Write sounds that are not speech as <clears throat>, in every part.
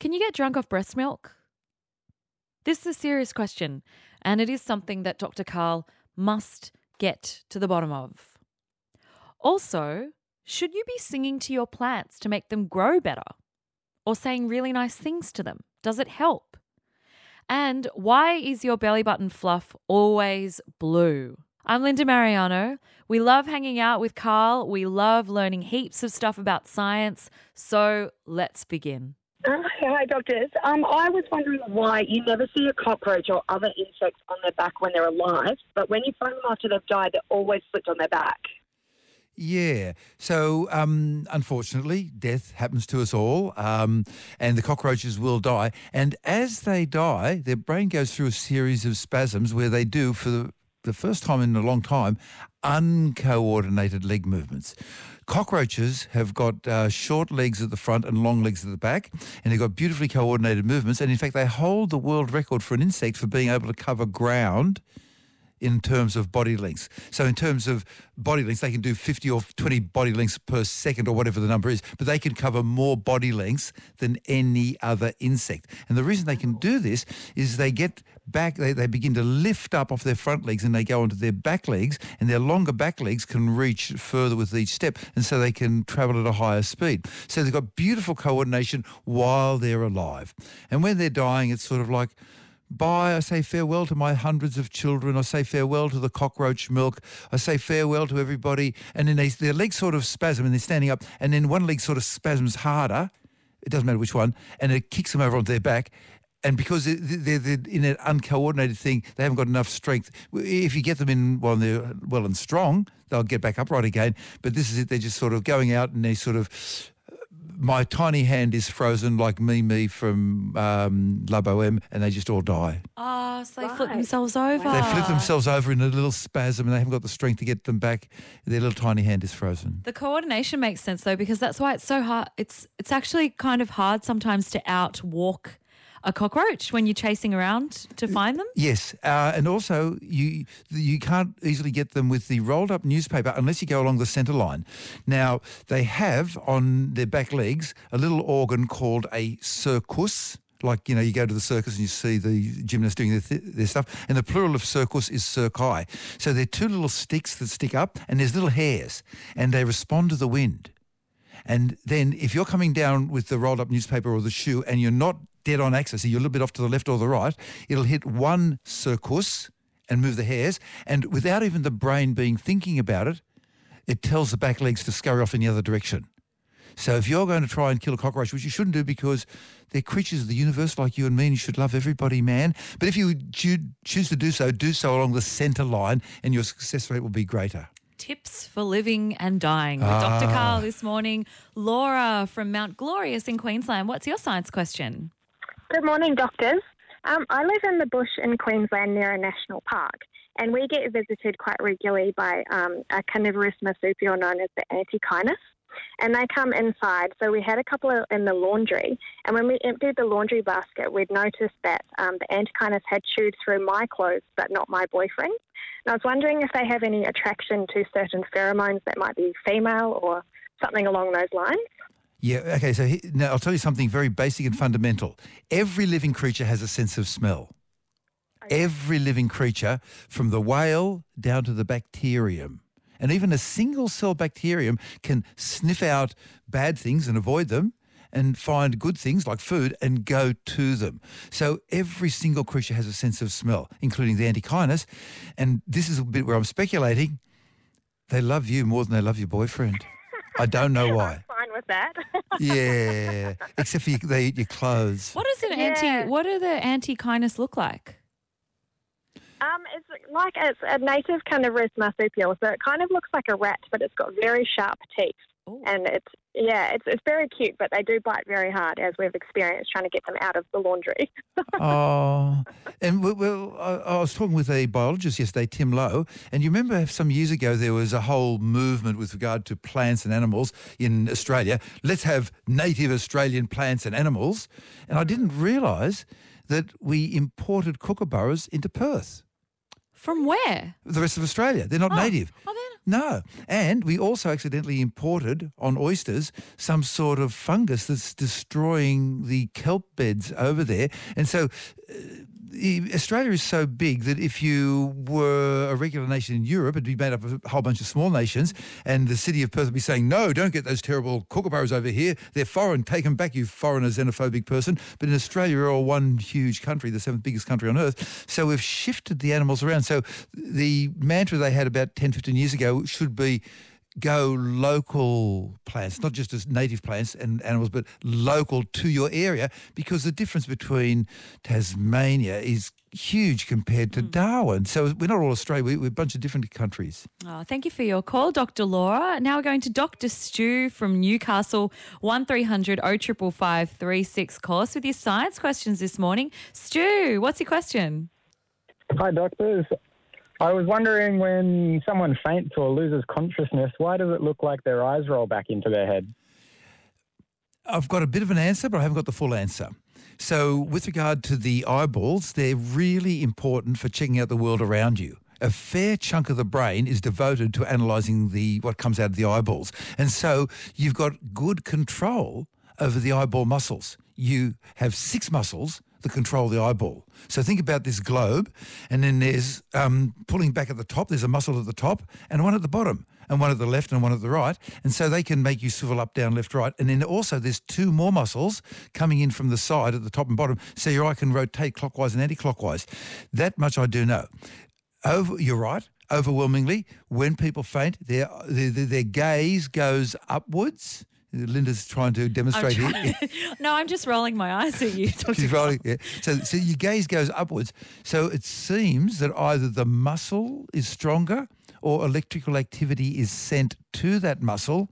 Can you get drunk off breast milk? This is a serious question, and it is something that Dr. Karl must get to the bottom of. Also, should you be singing to your plants to make them grow better? Or saying really nice things to them? Does it help? And why is your belly button fluff always blue? I'm Linda Marigliano. We love hanging out with Karl. We love learning heaps of stuff about science. So let's begin. Uh, hi, doctors. Um, I was wondering why you never see a cockroach or other insects on their back when they're alive, but when you find them after they've died, they're always flipped on their back. Yeah. So, um, unfortunately, death happens to us all, um, and the cockroaches will die. And as they die, their brain goes through a series of spasms where they do, for the, the first time in a long time, uncoordinated leg movements. Cockroaches have got uh, short legs at the front and long legs at the back, and they've got beautifully coordinated movements. And in fact, they hold the world record for an insect for being able to cover ground in terms of body lengths. So in terms of body lengths, they can do 50 or 20 body lengths per second or whatever the number is, but they can cover more body lengths than any other insect. And the reason they can do this is they get back, they, they begin to lift up off their front legs and they go onto their back legs, and their longer back legs can reach further with each step, and so they can travel at a higher speed. So they've got beautiful coordination while they're alive. And when they're dying, it's sort of like, Bye, I say farewell to my hundreds of children. I say farewell to the cockroach milk. I say farewell to everybody. And then they, their legs sort of spasm and they're standing up. And then one leg sort of spasms harder. It doesn't matter which one. And it kicks them over onto their back. And because they're, they're in an uncoordinated thing, they haven't got enough strength. If you get them in while they're well and strong, they'll get back upright again. But this is it. They're just sort of going out and they sort of my tiny hand is frozen like Mimi from um, La Boheme, and they just all die. Oh, so they flip themselves over. They flip themselves over in a little spasm, and they haven't got the strength to get them back. Their little tiny hand is frozen. The coordination makes sense though, because that's why it's so hard. It's it's actually kind of hard sometimes to outwalk a cockroach when you're chasing around to find them? Yes, uh, and also you you can't easily get them with the rolled up newspaper unless you go along the centre line. Now they have on their back legs a little organ called a cercus like you know you go to the circus and you see the gymnasts doing their, th their, stuff and the plural of cercus is cerci so they're two little sticks that stick up and there's little hairs and they respond to the wind and then if you're coming down with the rolled up newspaper or the shoe and you're not dead on axis, so you're a little bit off to the left or the right, it'll hit one cercus and move the hairs, and without even the brain being thinking about it, it tells the back legs to scurry off in the other direction. So if you're going to try and kill a cockroach, which you shouldn't do because they're creatures of the universe like you and me, and you should love everybody, man. But if you choose to do so, do so along the centre line, and your success rate will be greater. Tips for living and dying with ah. Dr. Karl this morning. Laura from Mount Glorious in Queensland. What's your science question? Good morning, doctors. Um, I live in the bush in Queensland near a national park, and we get visited quite regularly by um, a carnivorous marsupial known as the antechinus. And they come inside. So we had a couple in the laundry, and when we emptied the laundry basket, we'd noticed that um, the antechinus had chewed through my clothes, but not my boyfriend. And I was wondering if they have any attraction to certain pheromones that might be female or something along those lines. Yeah, okay, so he, now I'll tell you something very basic and fundamental. Every living creature has a sense of smell. Every living creature, from the whale down to the bacterium. And even a single cell bacterium can sniff out bad things and avoid them and find good things like food and go to them. So every single creature has a sense of smell, including the antechinus. And this is a bit where I'm speculating. They love you more than they love your boyfriend. I don't know <laughs> why with that. <laughs> yeah, except for you, they eat your clothes. What does an yeah. anti? What do the antechinus look like? Um, it's like it's a native kind carnivorous marsupial, so it kind of looks like a rat, but it's got very sharp teeth. Ooh. And it's yeah, it's it's very cute, but they do bite very hard, as we've experienced trying to get them out of the laundry. <laughs> oh, and well, I, I was talking with a biologist yesterday, Tim Low, and you remember some years ago there was a whole movement with regard to plants and animals in Australia. Let's have native Australian plants and animals, and I didn't realise that we imported kookaburras into Perth. From where? The rest of Australia. They're not Oh. native. Oh, then. No. And we also accidentally imported on oysters some sort of fungus that's destroying the kelp beds over there. And so uh, Australia is so big that if you were a regular nation in Europe, it'd be made up of a whole bunch of small nations, and the city of Perth would be saying, no, don't get those terrible kookaburras over here. They're foreign. Take them back, you foreigner xenophobic person. But in Australia, we're all one huge country, the seventh biggest country on earth. So we've shifted the animals around. So the mantra they had about 10, 15 years ago should be go local plants, not just as native plants and animals, but local to your area, because the difference between Tasmania is huge compared to hmm. Darwin. So we're not all Australia, we- we're a bunch of different countries. Oh, thank you for your call, Dr. Laura. Now we're going to Dr. Stu from Newcastle, 1300 0555 36. Call us with your science questions this morning. Stu, what's your question? Hi, doctors. I was wondering when someone faints or loses consciousness, why does it look like their eyes roll back into their head? I've got a bit of an answer, but I haven't got the full answer. So, with regard to the eyeballs, they're really important for checking out the world around you. A fair chunk of the brain is devoted to analysing the what comes out of the eyeballs, and so you've got good control over the eyeball muscles. You have six muscles that control the eyeball. So think about this globe, and then there's um, pulling back at the top. There's a muscle at the top and one at the bottom, and one at the left and one at the right. And so they can make you swivel up, down, left, right. And then also there's two more muscles coming in from the side at the top and bottom, so your eye can rotate clockwise and anti-clockwise. That much I do know. Over, you're right. Overwhelmingly, when people faint, their their, their, their gaze goes upwards. Linda's trying to demonstrate here. <laughs> no, I'm just rolling my eyes at you, <laughs> She's rolling. Yeah. So, so your gaze goes upwards. So it seems that either the muscle is stronger or electrical activity is sent to that muscle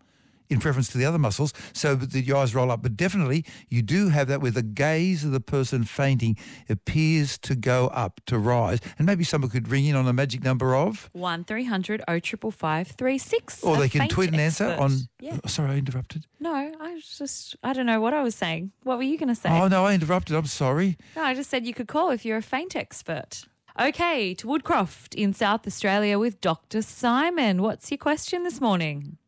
in preference to the other muscles so that your eyes roll up. But definitely you do have that where the gaze of the person fainting appears to go up, to rise. And maybe someone could ring in on a magic number of, 1300 0555 36. or they can tweet an answer expert. on... Yeah. Oh, sorry, I interrupted. No, I was just, I don't know what I was saying. What were you going to say? Oh, no, I interrupted. I'm sorry. No, I just said you could call if you're a faint expert. Okay, to Woodcroft in South Australia with Dr. Simon. What's your question this morning?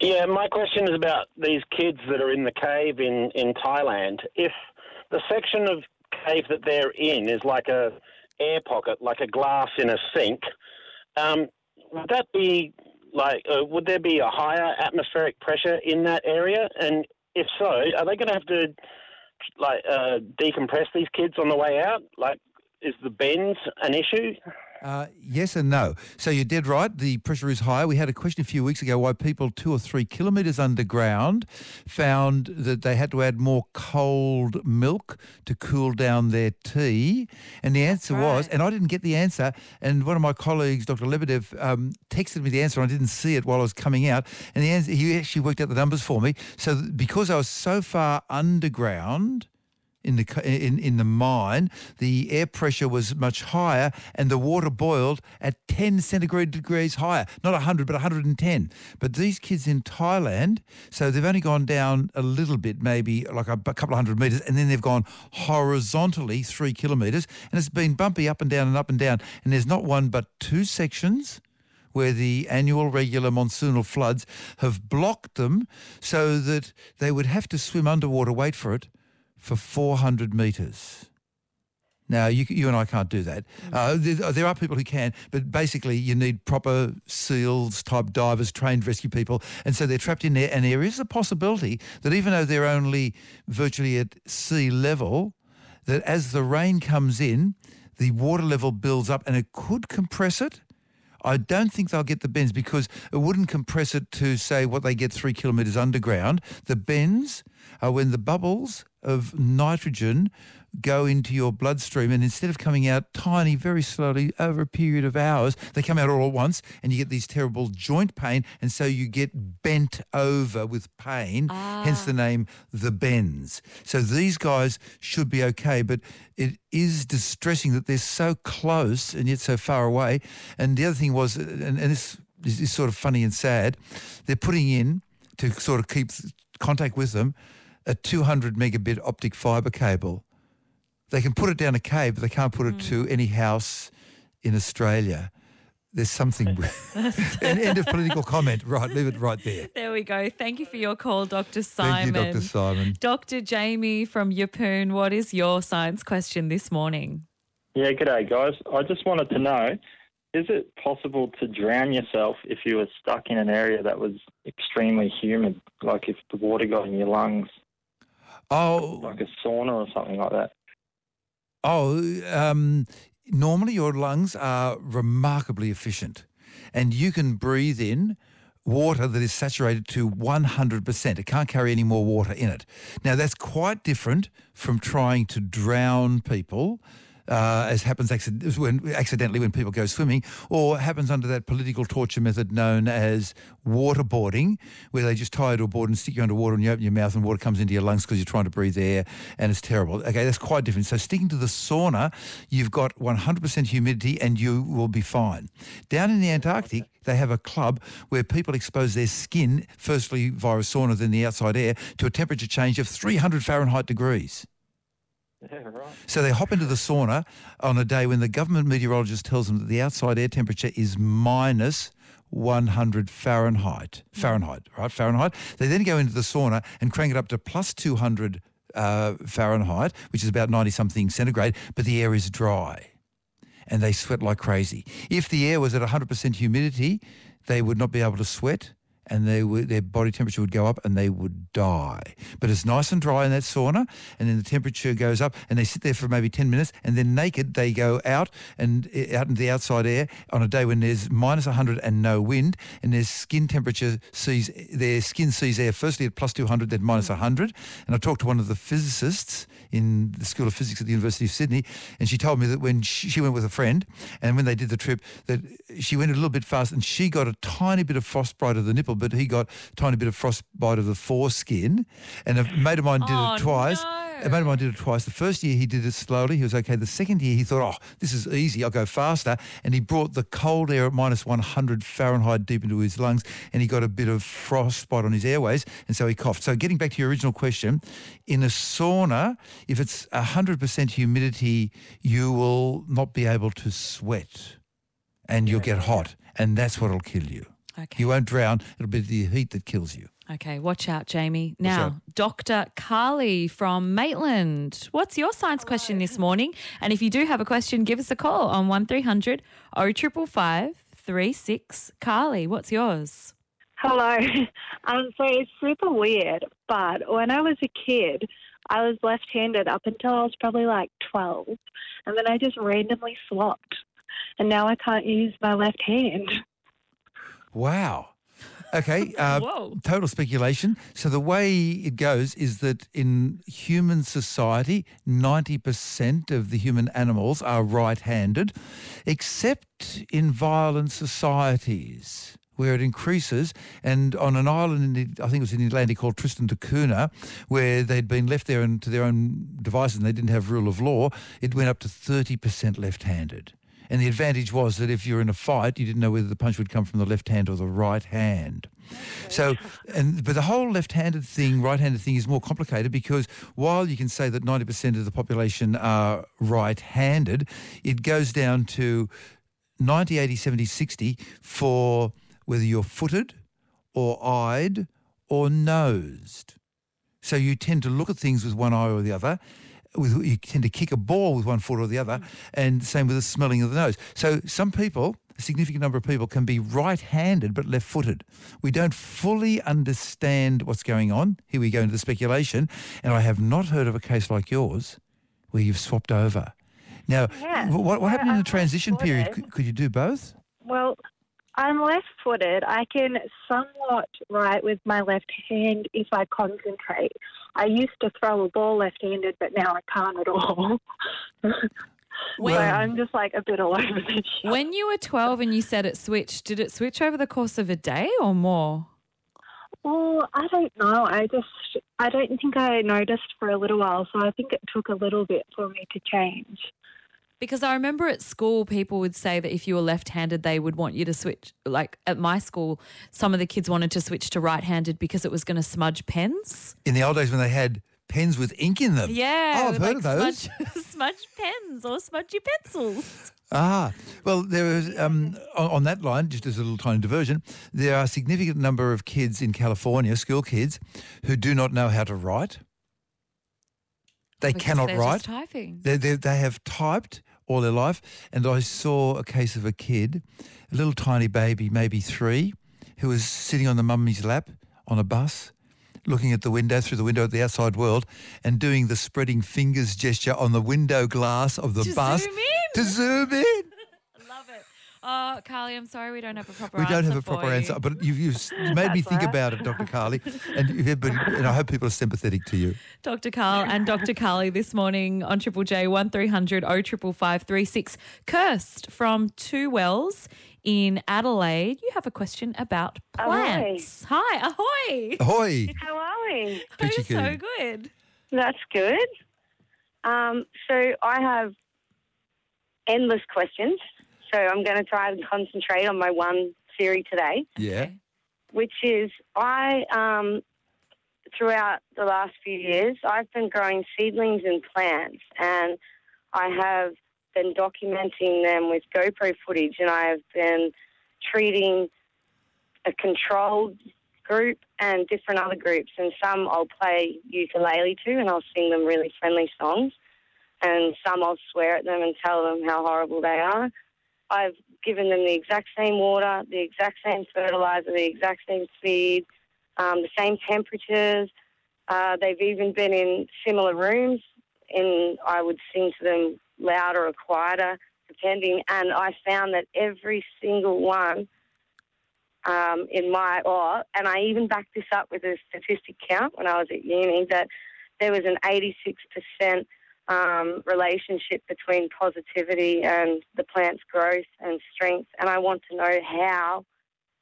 Yeah, my question is about these kids that are in the cave in, in Thailand. If the section of cave that they're in is like a air pocket, like a glass in a sink, um, would that be like uh, would there be a higher atmospheric pressure in that area? And if so, are they going to have to like uh, decompress these kids on the way out? Like, is the bends an issue? Uh, yes and no. So you're dead right. The pressure is higher. We had a question a few weeks ago why people two or three kilometres underground found that they had to add more cold milk to cool down their tea. And the answer was, and I didn't get the answer, and one of my colleagues, Dr. Lebedev, um, texted me the answer. And I didn't see it while I was coming out. And the answer, he actually worked out the numbers for me. So because I was so far underground, in the in in the mine, the air pressure was much higher, and the water boiled at 10 centigrade degrees higher, not 100 but 110. But these kids in Thailand, so they've only gone down a little bit, maybe like a couple of hundred meters, and then they've gone horizontally three kilometers, and it's been bumpy up and down and up and down, and there's not one but two sections where the annual regular monsoonal floods have blocked them so that they would have to swim underwater, wait for it, for 400 metres. Now, you, you and I can't do that. Uh, there, there are people who can, but basically you need proper SEALs type divers, trained rescue people. And so they're trapped in there. And there is a possibility that even though they're only virtually at sea level, that as the rain comes in, the water level builds up and it could compress it. I don't think they'll get the bends because it wouldn't compress it to say what they get three kilometres underground. The bends are when the bubbles of nitrogen go into your bloodstream and instead of coming out tiny, very slowly over a period of hours, they come out all at once and you get these terrible joint pain and so you get bent over with pain, hence the ah. name the bends. So these guys should be okay, but it is distressing that they're so close and yet so far away. And the other thing was, and, and this is, is sort of funny and sad, they're putting in to sort of keep contact with them a 200 megabit optic fiber cable. They can put it down a cave, but they can't put it hmm. to any house in Australia, there's something. <laughs> An <laughs> end of political comment. Right, leave it right there. There we go. Thank you for your call, Dr. Simon. Thank Simon. you, Dr. Simon. Dr. Jamie from Yeppoon, what is your science question this morning? Yeah, g'day, guys. I just wanted to know is it possible to drown yourself if you were stuck in an area that was extremely humid, like if the water got in your lungs, Oh, like a sauna or something like that? Oh, um, normally your lungs are remarkably efficient, and you can breathe in water that is saturated to 100%. It can't carry any more water in it. Now, that's quite different from trying to drown people. Uh, as happens accident- when, accidentally when people go swimming, or happens under that political torture method known as waterboarding, where they just tie you to a board and stick you underwater and you open your mouth and water comes into your lungs because you're trying to breathe air and it's terrible. Okay, that's quite different. So sticking to the sauna, you've got 100% humidity and you will be fine. Down in the Antarctic, they have a club where people expose their skin, firstly via a sauna, then the outside air, to a temperature change of 300 Fahrenheit degrees. <laughs> Right. So they hop into the sauna on a day when the government meteorologist tells them that the outside air temperature is minus 100 Fahrenheit. Fahrenheit, right? Fahrenheit. They then go into the sauna and crank it up to plus 200 uh, Fahrenheit, which is about 90 something centigrade, but the air is dry and they sweat like crazy. If the air was at 100% humidity, they would not be able to sweat and they would, their body temperature would go up and they would die. But it's nice and dry in that sauna and then the temperature goes up and they sit there for maybe 10 minutes and then naked they go out and uh, out into the outside air on a day when there's minus 100 and no wind and their skin temperature sees, their skin sees air firstly at plus 200 then minus 100. And I talked to one of the physicists in the School of Physics at the University of Sydney, and she told me that when she, she went with a friend, and when they did the trip, that she went a little bit fast, and she got a tiny bit of frostbite of the nipple, but he got a tiny bit of frostbite of the foreskin. And a mate of mine did Oh, it twice. no. A mate of mine did it twice. The first year he did it slowly, he was okay. The second year he thought, oh, this is easy, I'll go faster. And he brought the cold air at minus 100 Fahrenheit deep into his lungs, and he got a bit of frostbite on his airways, and so he coughed. So getting back to your original question, in a sauna, if it's 100% humidity, you will not be able to sweat and you'll get hot, and that's what'll kill you. Okay. You won't drown, it'll be the heat that kills you. Okay, watch out, Jamie. out. Now, Dr. Carly from Maitland. What's your science question this morning? And if you do have a question, give us a call on 1300 0555 36 Carly. What's yours? Hello. <laughs> Um, so it's super weird, but when I was a kid, I was left handed up until I was probably like 12. And then I just randomly swapped. And now I can't use my left hand. Wow. Okay. <laughs> Uh, Whoa. Total speculation. So the way it goes is that in human society, 90% of the human animals are right-handed, except in violent societies where it increases. And on an island, in the, I think it was in the Atlantic called Tristan da Cunha, where they'd been left there and to their own devices and they didn't have rule of law, it went up to 30% left-handed. And the advantage was that if you're in a fight, you didn't know whether the punch would come from the left hand or the right hand. So, and but the whole left-handed thing, right-handed thing is more complicated because while you can say that 90% of the population are right-handed, it goes down to 90, 80, 70, 60 for whether you're footed or eyed or nosed. So you tend to look at things with one eye or the other. With, you tend to kick a ball with one foot or the other, mm. and same with the smelling of the nose. So some people, a significant number of people, can be right-handed but left-footed. We don't fully understand what's going on. Here we go into the speculation, and I have not heard of a case like yours where you've swapped over. Now, Yeah. wh- what, what happened in the transition period? Could, could you do both? Well, I'm left footed. I can somewhat write with my left hand if I concentrate. I used to throw a ball left handed, but now I can't at all. <laughs> so I'm just like a bit all over the shop. When you were 12 and you said it switched, did it switch over the course of a day or more? Well, I don't know. I just, I don't think I noticed for a little while, so I think it took a little bit for me to change. Because I remember at school, people would say that if you were left handed, they would want you to switch. Like at my school, some of the kids wanted to switch to right handed because it was going to smudge pens. In the old days when they had pens with ink in them. Yeah. Oh, I've heard like of those. Smudge, <laughs> smudge pens or smudgy pencils. Ah, well, there is um, on, that line, just as a little tiny diversion, there are a significant number of kids in California, school kids, who do not know how to write. They Because cannot they're write. Just typing. They, they, they have typed all their life. And I saw a case of a kid, a little tiny baby, maybe three, who was sitting on the mummy's lap on a bus, looking at the window, through the window at the outside world, and doing the spreading fingers gesture on the window glass of the To bus zoom in. to zoom in. Love it. Oh, Carly, I'm sorry we don't have a proper We don't answer have a for proper you. answer, but you've, you've <laughs> made me think all right. about it, Dr. Carly, and, you've been, and I hope people are sympathetic to you. Dr. Karl and Dr. Carly this morning on Triple J 1300 055536. Kirst from Two Wells in Adelaide. You have a question about plants. Hi, ahoy. Ahoy! How are we? Peachy <laughs> Oh, so good. That's good. Um, so I have endless questions. So I'm going to try and concentrate on my one theory today, Yeah. which is I, um, throughout the last few years, I've been growing seedlings and plants, and I have been documenting them with GoPro footage, and I have been treating a controlled group and different other groups, and some I'll play ukulele to, and I'll sing them really friendly songs, and some I'll swear at them and tell them how horrible they are. I've given them the exact same water, the exact same fertilizer, the exact same feed, um, the same temperatures. Uh, they've even been in similar rooms, and I would sing to them louder or quieter, depending. And I found that every single one um, in my, oh, and I even backed this up with a statistic count when I was at uni that there was an 86% um, relationship between positivity and the plant's growth and strength. And I want to know how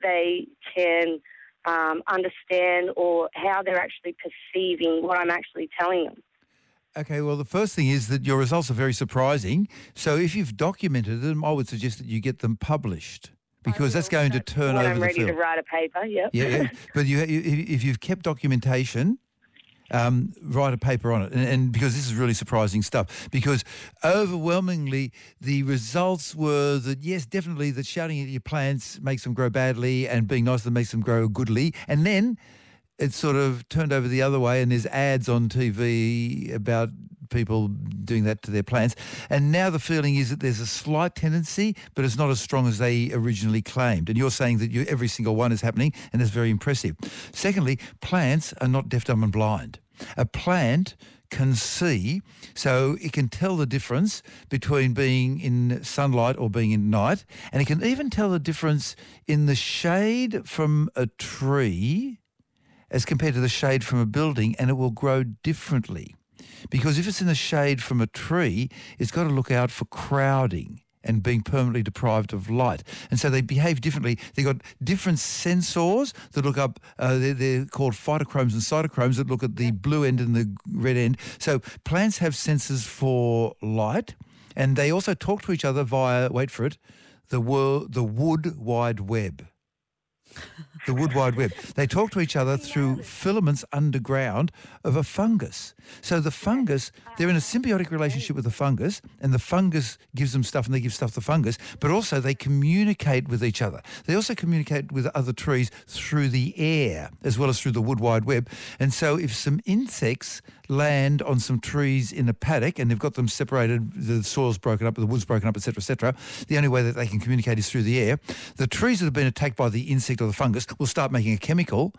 they can um, understand or how they're actually perceiving what I'm actually telling them. Okay, well, the first thing is that your results are very surprising. So if you've documented them, I would suggest that you get them published because that's going to turn over I'm the ready field. to write a paper, yep. Yeah, yeah. but you, if you've kept documentation, um, write a paper on it. And, and because this is really surprising stuff, because overwhelmingly the results were that, yes, definitely that shouting at your plants makes them grow badly and being nice to them makes them grow goodly. And then it sort of turned over the other way and there's ads on TV about people doing that to their plants. And now the feeling is that there's a slight tendency, but it's not as strong as they originally claimed. And you're saying that you, every single one is happening, and that's very impressive. Secondly, plants are not deaf, dumb and blind. A plant can see, so it can tell the difference between being in sunlight or being in night, and it can even tell the difference in the shade from a tree as compared to the shade from a building, and it will grow differently. Because if it's in the shade from a tree, it's got to look out for crowding and being permanently deprived of light. And so they behave differently. They've got different sensors that look up, uh, they're, they're called phytochromes and cytochromes that look at the blue end and the red end. So plants have sensors for light, and they also talk to each other via, wait for it, the, wor- the wood wide web <laughs> the wood wide web. They talk to each other through filaments underground of a fungus. So the fungus, they're in a symbiotic relationship with the fungus, and the fungus gives them stuff and they give stuff to the fungus, but also they communicate with each other. They also communicate with other trees through the air as well as through the wood wide web. And so if some insects land on some trees in a paddock and they've got them separated, the soil's broken up, the wood's broken up, etc., etc., the only way that they can communicate is through the air. The trees that have been attacked by the insect or the fungus will start making a chemical,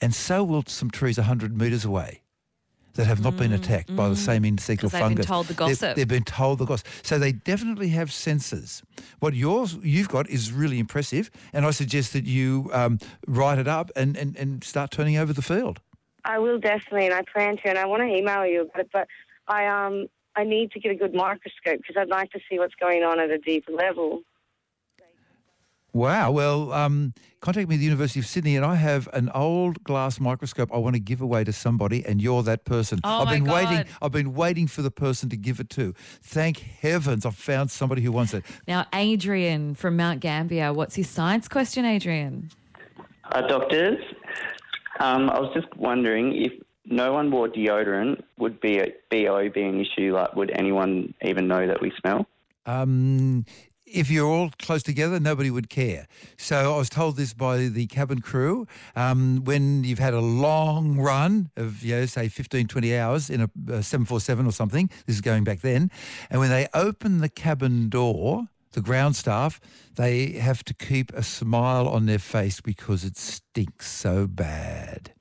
and so will some trees 100 metres away that have not been attacked by the same insect or 'Cause they've been fungus. told the They've- gossip. They've, been told the gossip. So they definitely have senses. What yours you've got is really impressive, and I suggest that you um, write it up and, and, and start turning over the field. I will definitely, and I plan to, and I want to email you about it. But I um I need to get a good microscope because I'd like to see what's going on at a deeper level. Wow. Well, um, contact me at the University of Sydney, and I have an old glass microscope I want to give away to somebody, and you're that person. Oh, I've my been waiting. I've been waiting for the person to give it to. Thank heavens, I've found somebody who wants it. Now, Adrian from Mount Gambier, what's your science question, Adrian? Uh, doctors, um, I was just wondering if no one wore deodorant, would be BO be an issue? Like, would anyone even know that we smell? um, if you're all close together, nobody would care. So I was told this by the cabin crew. Um, when you've had a long run of, you know, say 15, 20 hours in a, a 747 or something, this is going back then, and when they open the cabin door, the ground staff, they have to keep a smile on their face because it stinks so bad.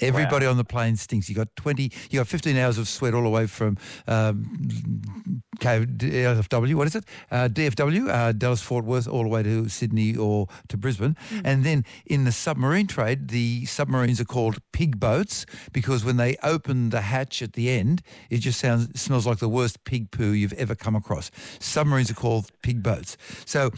Everybody on the plane stinks. You got twenty, you got fifteen hours of sweat all the way from um, K- DFW. What is it? Uh, DFW, uh, Dallas Fort Worth, all the way to Sydney or to Brisbane. And then in the submarine trade, the submarines are called pig boats because when they open the hatch at the end, it just sounds smells like the worst pig poo you've ever come across. Submarines are called pig boats. So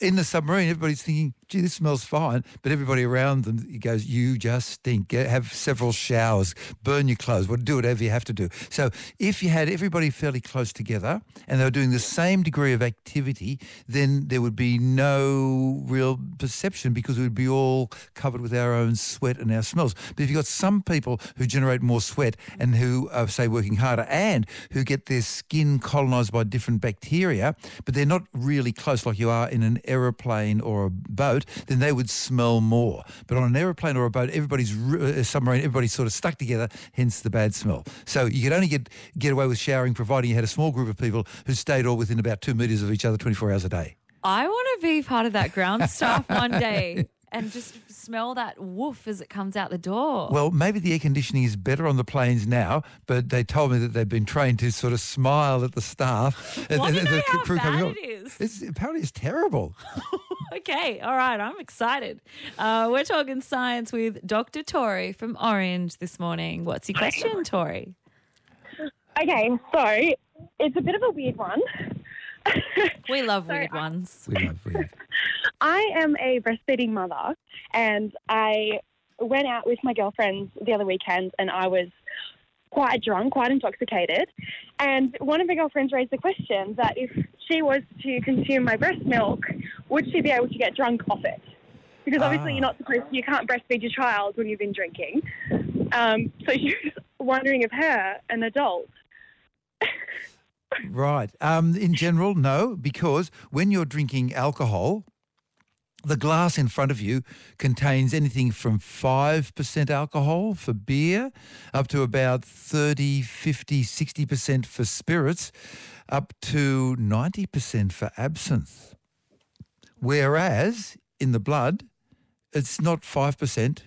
in the submarine, everybody's thinking, gee, this smells fine. But everybody around them goes, you just stink. Get, have several showers, burn your clothes, well, do whatever you have to do. So if you had everybody fairly close together and they were doing the same degree of activity, then there would be no real perception because we would be all covered with our own sweat and our smells. But if you've got some people who generate more sweat and who are, say, working harder and who get their skin colonized by different bacteria, but they're not really close like you are in an aeroplane or a boat, then they would smell more. But on an aeroplane or a boat, everybody's r- uh, submarine, everybody's sort of stuck together, hence the bad smell. So you could only get get away with showering providing you had a small group of people who stayed all within about two meters of each other 24 hours a day. I want to be part of that ground staff one day <laughs> and just smell that woof as it comes out the door. Well, maybe the air conditioning is better on the planes now, but they told me that they've been trained to sort of smile at the staff. <laughs> Want the, to know the how crew coming bad on. it is? It's, apparently, it's terrible. <laughs> okay, all right, I'm excited. Uh, we're talking science with Dr. Tori from Orange this morning. What's your question, Tori? Okay, so it's a bit of a weird one. <laughs> We love Sorry, weird ones. We love weird. <laughs> I am a breastfeeding mother, and I went out with my girlfriends the other weekend, and I was quite drunk, quite intoxicated. And one of my girlfriends raised the question that if she was to consume my breast milk, would she be able to get drunk off it? Because obviously Ah. you're not supposed, you can't breastfeed your child when you've been drinking. Um, so she was <laughs> wondering if her, an adult, Right. Um, in general, no, because when you're drinking alcohol, the glass in front of you contains anything from 5% alcohol for beer up to about 30, 50, 60% for spirits, up to 90% for absinthe. Whereas in the blood, it's not 5%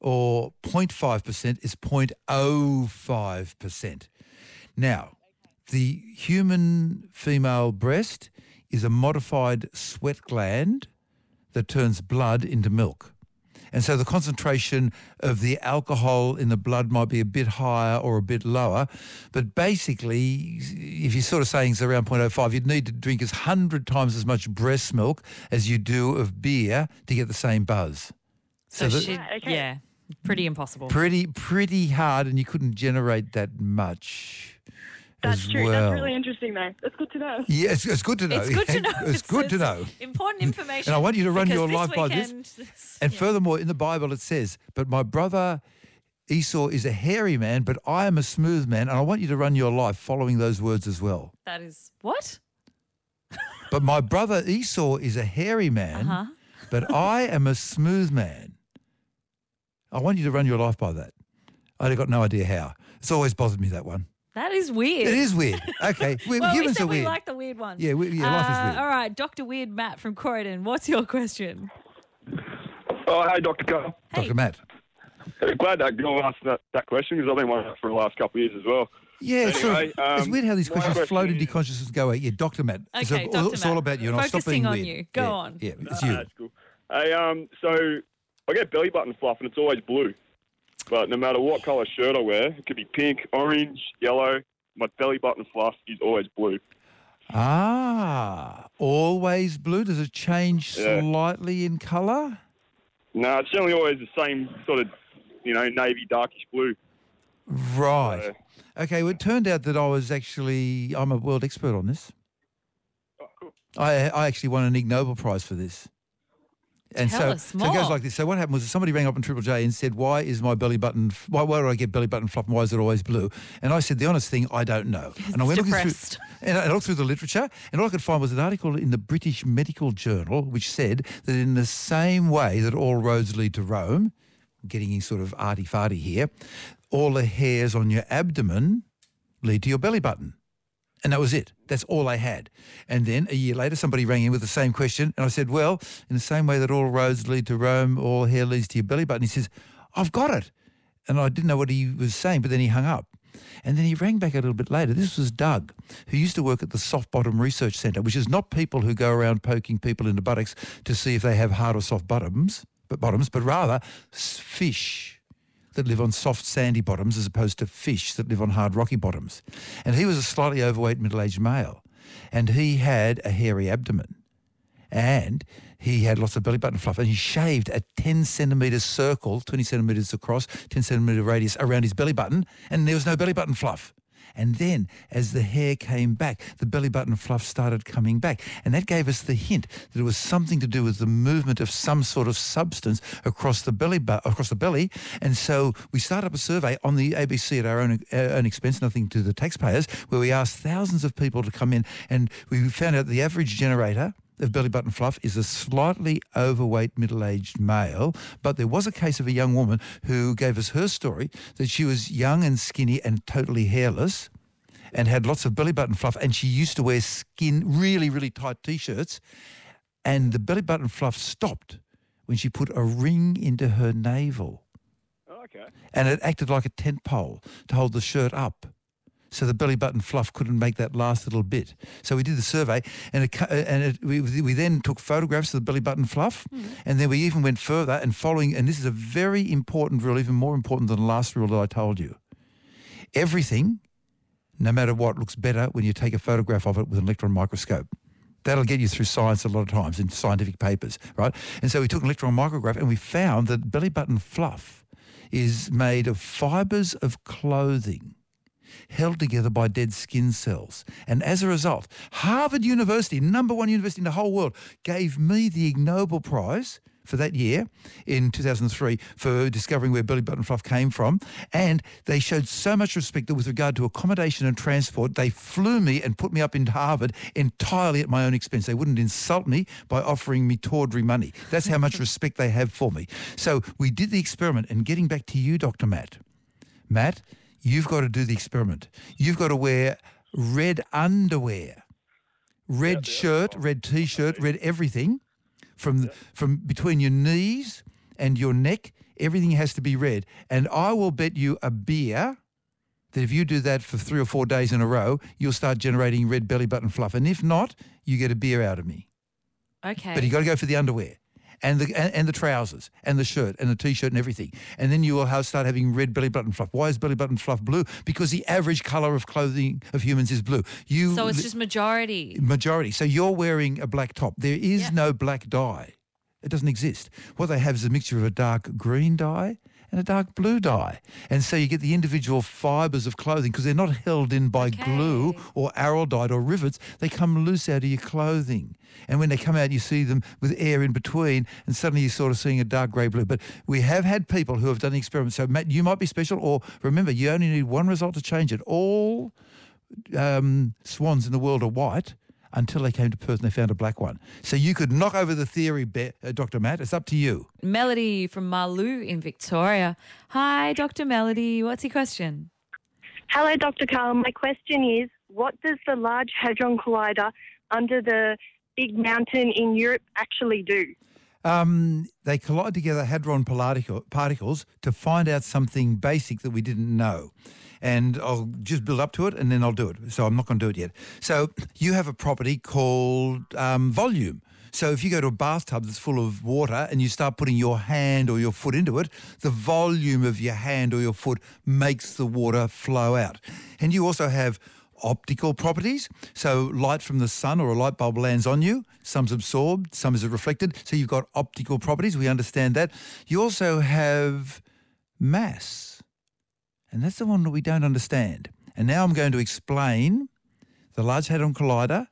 or 0.5%, it's 0.05%. Now, the human female breast is a modified sweat gland that turns blood into milk. And so the concentration of the alcohol in the blood might be a bit higher or a bit lower. But basically, if you're sort of saying it's around 0.05, you'd need to drink as 100 times as much breast milk as you do of beer to get the same buzz. So, that- she, okay. yeah, pretty impossible. pretty pretty hard and you couldn't generate that much that's true. well. That's really interesting, though. That's good to know. yeah, it's, it's good to <laughs> know. It's good to know. it's good to know. Important information. And I want you to run your this life by this. weekend- And yeah. furthermore, in the Bible it says, "But my brother Esau is a hairy man, but I am a smooth man." And I want you to run your life following those words as well. That is what? <laughs> But my brother Esau is a hairy man, Uh huh. but I am a smooth man. I want you to run your life by that. I've got no idea how. It's always bothered me that one. That is weird. It is weird. Okay, <laughs> we, well, we humans said are we like the weird ones. Yeah, we- yeah, life is Uh, weird. All right, Dr. Weird Matt from Croydon, what's your question? Oh, hey, Dr. Karl. Hey. Dr. Matt. Uh, Glad that girl asked that, that question because I've been wondering for the last couple of years as well. Yeah, it's, sort of- Anyway, it's um, weird how these questions question float into is- your consciousness and go away. Yeah, Dr. Matt. it's, Okay, all- Dr. it's all about you. And I'll stop Focusing being on weird. you. Go Yeah, on. Yeah, it's Ah, you. that's cool. Hey, um, so I get belly button fluff and it's always blue. But no matter what colour shirt I wear, it could be pink, orange, yellow. My belly button fluff is always blue. Ah, always blue. Does it change Yeah. slightly in colour? No, it's generally always the same sort of, you know, navy darkish blue. Right. Uh, Okay, well, it turned out that I was actually, I'm a world expert on this. oh, cool. I, I actually won an Ig Nobel Prize for this. And Tell so, us so it goes like this. So what happened was somebody rang up on Triple J and said, "Why is my belly button? Why, why do I get belly button fluff? And why is it always blue?" And I said, "The honest thing, I don't know." And I went looking depressed. through. And I looked through the literature, and all I could find was an article in the British Medical Journal which said that in the same way that all roads lead to Rome, getting in sort of arty-farty here, all the hairs on your abdomen lead to your belly button. And that was it. That's all I had. And then a year later, somebody rang in with the same question. And I said, well, in the same way that all roads lead to Rome, all hair leads to your belly button. He says, I've got it. And I didn't know what he was saying, but then he hung up. And then he rang back a little bit later. This was Doug, who used to work at the Soft Bottom Research Centre, which is not people who go around poking people in the buttocks to see if they have hard or soft bottoms, but bottoms, but rather fish that live on soft sandy bottoms as opposed to fish that live on hard rocky bottoms. And he was a slightly overweight middle-aged male. And he had a hairy abdomen. And he had lots of belly button fluff. And he shaved a 10 centimetre circle, 20 centimetres across, 10 centimetre radius around his belly button. And there was no belly button fluff. And then, as the hair came back, the belly button fluff started coming back. And that gave us the hint that it was something to do with the movement of some sort of substance across the belly, across the belly. And so we started up a survey on the ABC at our own, our own expense, nothing to the taxpayers, where we asked thousands of people to come in. And we found out the average generator of belly button fluff is a slightly overweight middle-aged male, but there was a case of a young woman who gave us her story that she was young and skinny and totally hairless and had lots of belly button fluff and she used to wear skin really really tight t-shirts and the belly button fluff stopped when she put a ring into her navel oh, Okay. and it acted like a tent pole to hold the shirt up. So the belly button fluff couldn't make that last little bit. So we did the survey, and it, and it, we, we then took photographs of the belly button fluff, hmm. and then we even went further and following. And this is a very important rule, even more important than the last rule that I told you. Everything, no matter what, looks better when you take a photograph of it with an electron microscope. That'll get you through science a lot of times in scientific papers, right? And so we took an electron micrograph and we found that belly button fluff is made of fibers of clothing held together by dead skin cells. And as a result, Harvard University, number one university in the whole world, gave me the Ig Nobel Prize for that year in 2003 for discovering where belly button fluff came from. And they showed so much respect that with regard to accommodation and transport, they flew me and put me up in Harvard entirely at my own expense. They wouldn't insult me by offering me tawdry money. That's how much <laughs> respect they have for me. So we did the experiment. And getting back to you, Dr. Matt, Matt, you've got to do the experiment. You've got to wear red underwear, red shirt, red t-shirt, red everything from from between your knees and your neck. Everything has to be red. And I will bet you a beer that if you do that for three or four days in a row, you'll start generating red belly button fluff. And if not, you get a beer out of me. Okay. But you got to go for the underwear. And the and, and the trousers and the shirt and the t-shirt and everything, and then you will have, start having red belly button fluff. Why is belly button fluff blue? Because the average color of clothing of humans is blue. You so it's just majority. majority. So you're wearing a black top. There is no black dye. It doesn't exist. What they have is a mixture of a dark green dye and a dark blue dye. And so you get the individual fibres of clothing because they're not held in by glue or araldite or rivets. They come loose out of your clothing. And when they come out, you see them with air in between, and suddenly you're sort of seeing a dark grey blue. But we have had people who have done the experiment. So, Matt, you might be special, or remember, you only need one result to change it. All um, swans in the world are white until they came to Perth and they found a black one. So you could knock over the theory, Be- uh, Dr. Matt. It's up to you. Melody from Marlo in Victoria. Hi, Dr. Melody. What's your question? Hello, Dr. Karl. My question is what does the Large Hadron Collider under the big mountain in Europe actually do? Um, they collide together hadron particle- particles to find out something basic that we didn't know. And I'll just build up to it and then I'll do it. So I'm not going to do it yet. So you have a property called um, volume. So if you go to a bathtub that's full of water and you start putting your hand or your foot into it, the volume of your hand or your foot makes the water flow out. And you also have optical properties. So light from the sun or a light bulb lands on you. Some's absorbed, some is reflected. So you've got optical properties. We understand that. You also have mass. And that's the one that we don't understand. And now I'm going to explain the Large Hadron Collider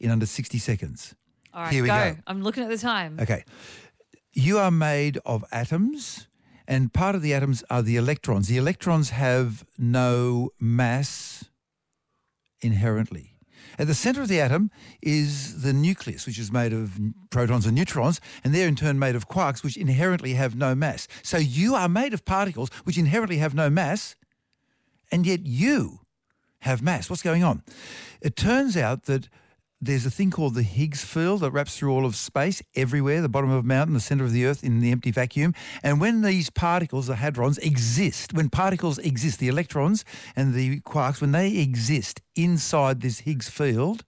in under 60 seconds. All right, Here we go. go. I'm looking at the time. Okay. You are made of atoms, and part of the atoms are the electrons. The electrons have no mass inherently. At the centre of the atom is the nucleus, which is made of protons and neutrons, and they're in turn made of quarks, which inherently have no mass. So you are made of particles which inherently have no mass, and yet you have mass. What's going on? It turns out that there's a thing called the Higgs field that wraps through all of space, everywhere, the bottom of a mountain, the centre of the Earth, in the empty vacuum. And when these particles, the hadrons, exist, when particles exist, the electrons and the quarks, when they exist inside this Higgs field,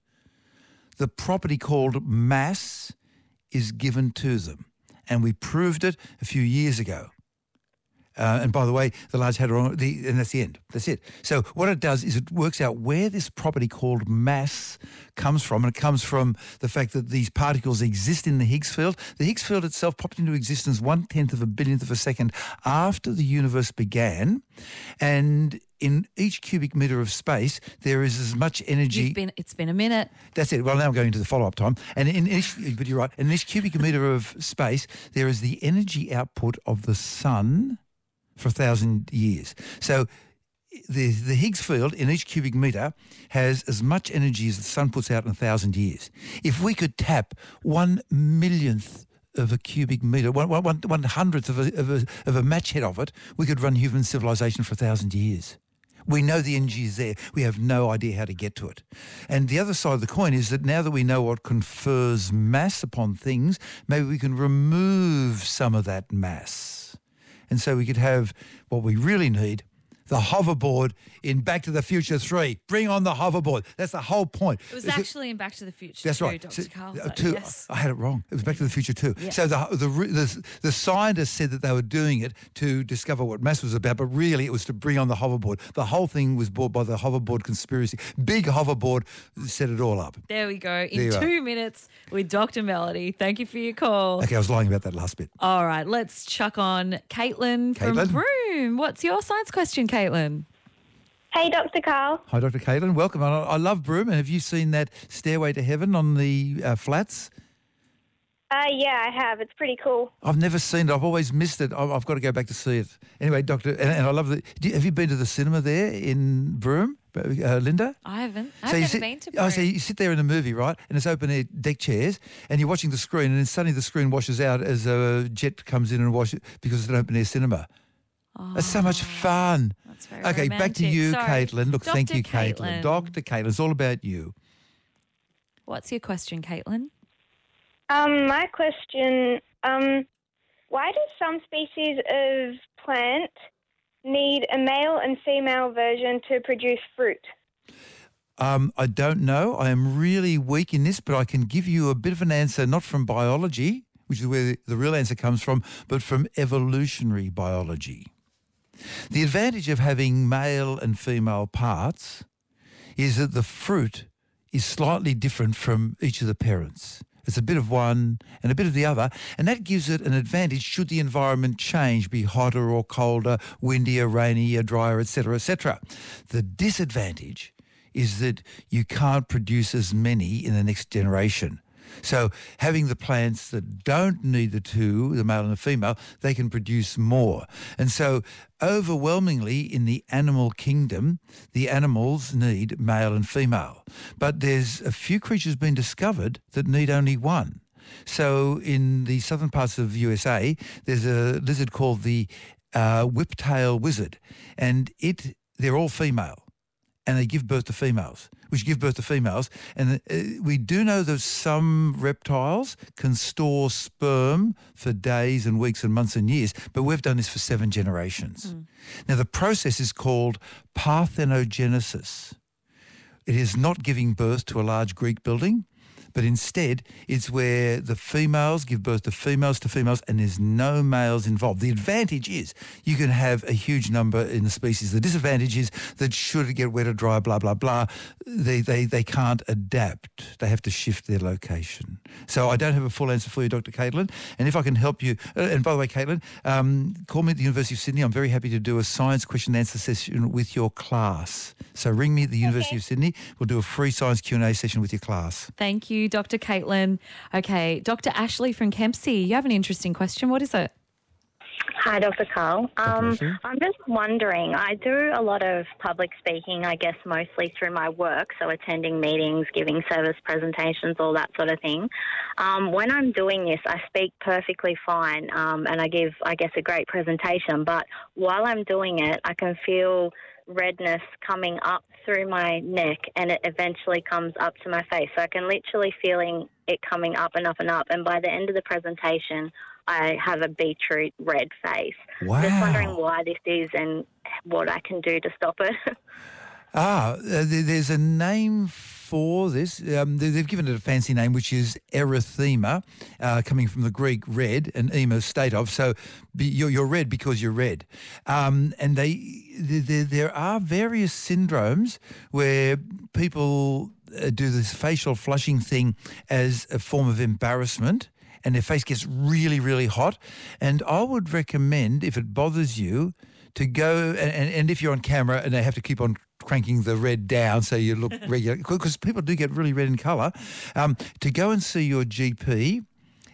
the property called mass is given to them. And we proved it a few years ago. Uh, and by the way, the Large Hadron, the, and that's the end. That's it. So what it does is it works out where this property called mass comes from, and it comes from the fact that these particles exist in the Higgs field. The Higgs field itself popped into existence one tenth of a billionth of a second after the universe began, and in each cubic meter of space, there is as much energy. Been, it's been a minute. That's it. Well, now I'm going to the follow-up time. And in each, but you're right. In each cubic meter of space, there is the energy output of the sun for a thousand years. So the the Higgs field in each cubic meter has as much energy as the sun puts out in a thousand years. If we could tap one millionth of a cubic meter, one, one, one, one hundredth of a, of, a, of a match head of it, we could run human civilization for a thousand years. We know the energy is there. We have no idea how to get to it. And the other side of the coin is that now that we know what confers mass upon things, maybe we can remove some of that mass. And so we could have what we really need, the hoverboard in Back to the Future 3. Bring on the hoverboard. That's the whole point. It was Is actually in Back to the Future. that's too, right. Dr. So- Karl. uh, two- yes. I had it wrong. It was Back to the Future too. Yeah. So the, the the the scientists said that they were doing it to discover what mass was about, but really it was to bring on the hoverboard. The whole thing was bought by the hoverboard conspiracy. Big hoverboard set it all up. There we go. In are. two minutes with Dr. Melody. Thank you for your call. Okay, I was lying about that last bit. All right, let's chuck on Caitlin from Caitlin? Broome. What's your science question, Caitlin? Hey, Dr. Karl. Hi, Dr. Caitlin. Welcome. I, I love Broome. And have you seen that Stairway to Heaven on the uh, flats? Uh, yeah, I have. It's pretty cool. I've never seen it. I've always missed it. I've, I've got to go back to see it. Anyway, Doctor, and, and I love the. Do have you been to the cinema there in Broome, uh, Linda? I haven't. I've So you never sit, been to oh, so you sit there in the movie, right? And it's open air deck chairs, and you're watching the screen, and then suddenly the screen washes out as a jet comes in and washes because it's an open air cinema. That's so much fun. That's very okay, back to you, Sorry. Caitlin. Look, thank you, Caitlin. Caitlin. Dr. Caitlin, it's all about you. What's your question, Caitlin? Um, my question, um, why do some species of plant need a male and female version to produce fruit? Um, I don't know. I am really weak in this, but I can give you a bit of an answer, not from biology, which is where the, the real answer comes from, but from evolutionary biology. The advantage of having male and female parts is that the fruit is slightly different from each of the parents. It's a bit of one and a bit of the other, and that gives it an advantage should the environment change, be hotter or colder, windier, rainier, drier, etc., etc. The disadvantage is that you can't produce as many in the next generation. So having the plants that don't need the two, the male and the female, they can produce more. And so overwhelmingly in the animal kingdom, the animals need male and female. But there's a few creatures been discovered that need only one. So in the southern parts of USA, there's a lizard called the uh, whiptail wizard, and it they're all female and they give birth to females, which give birth to females. And uh, we do know that some reptiles can store sperm for days and weeks and months and years, but we've done this for seven generations. Now, the process is called parthenogenesis. It is not giving birth to a large Greek building, but instead it's where the females give birth to females to females and there's no males involved. The advantage is you can have a huge number in the species. The disadvantage is that should it get wet or dry, blah, blah, blah, they, they, they can't adapt. They have to shift their location. So I don't have a full answer for you, Dr. Caitlin. And if I can help you, uh, and by the way, Caitlin, um, call me at the University of Sydney. I'm very happy to do a science question and answer session with your class. So ring me at the University of Sydney. We'll do a free science Q&A session with your class. Thank you, Dr. Caitlin. Okay, Dr. Ashley from Kempsey, you have an interesting question. What is it? Hi, Dr. Karl. Um, I'm just wondering, I do a lot of public speaking, I guess mostly through my work, so attending meetings, giving service presentations, all that sort of thing. Um, when I'm doing this, I speak perfectly fine um, and I give, I guess, a great presentation, but while I'm doing it, I can feel redness coming up through my neck and it eventually comes up to my face. So I can literally feeling it coming up and up and up. And by the end of the presentation, I have a beetroot red face. Just wondering why this is and what I can do to stop it. <laughs> Ah, uh, there's a name for this. Um, they- they've given it a fancy name, which is erythema, uh, coming from the Greek red and ema state of. So be, you're, you're red because you're red. Um, and they, there, there- there are various syndromes where people uh, do this facial flushing thing as a form of embarrassment and their face gets really, really hot. And I would recommend, if it bothers you, to go and, and if you're on camera and they have to keep on cranking the red down so you look <laughs> regular, because people do get really red in colour, um, to go and see your GP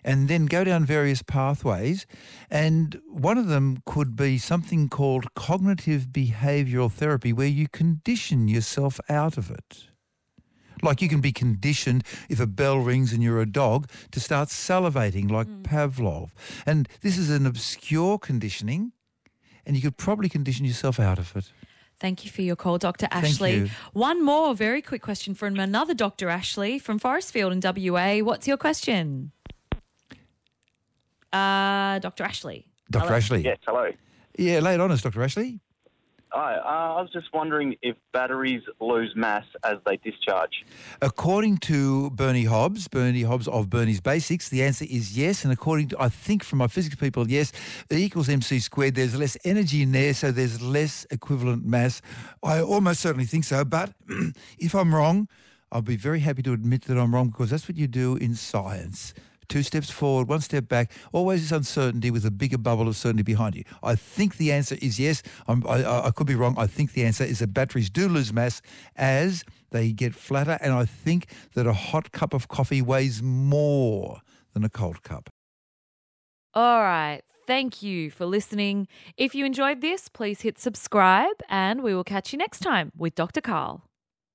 and then go down various pathways. And one of them could be something called cognitive behavioural therapy, where you condition yourself out of it. Like you can be conditioned if a bell rings and you're a dog to start salivating like Pavlov. And this is an obscure conditioning, and you could probably condition yourself out of it. Thank you for your call, Dr. Thank Ashley. you. One more very quick question from another Dr. Ashley from Forrestfield in WA. What's your question? Uh, Dr. Ashley. Dr. Hello. Ashley. Yes, hello. Yeah, lay it on us, Dr. Ashley. Hi, uh, I was just wondering if batteries lose mass as they discharge. According to Bernie Hobbs, Bernie Hobbs of Bernie's Basics, the answer is yes. And according to, I think from my physics people, yes, E equals mc squared. There's less energy in there, so there's less equivalent mass. I almost certainly think so. But <clears throat> if I'm wrong, I'll be very happy to admit that I'm wrong because that's what you do in science. Two steps forward, one step back, always this uncertainty with a bigger bubble of certainty behind you. I think the answer is yes. I'm, I, I could be wrong. I think the answer is that batteries do lose mass as they get flatter, and I think that a hot cup of coffee weighs more than a cold cup. All right. Thank you for listening. If you enjoyed this, please hit subscribe and we will catch you next time with Dr. Karl.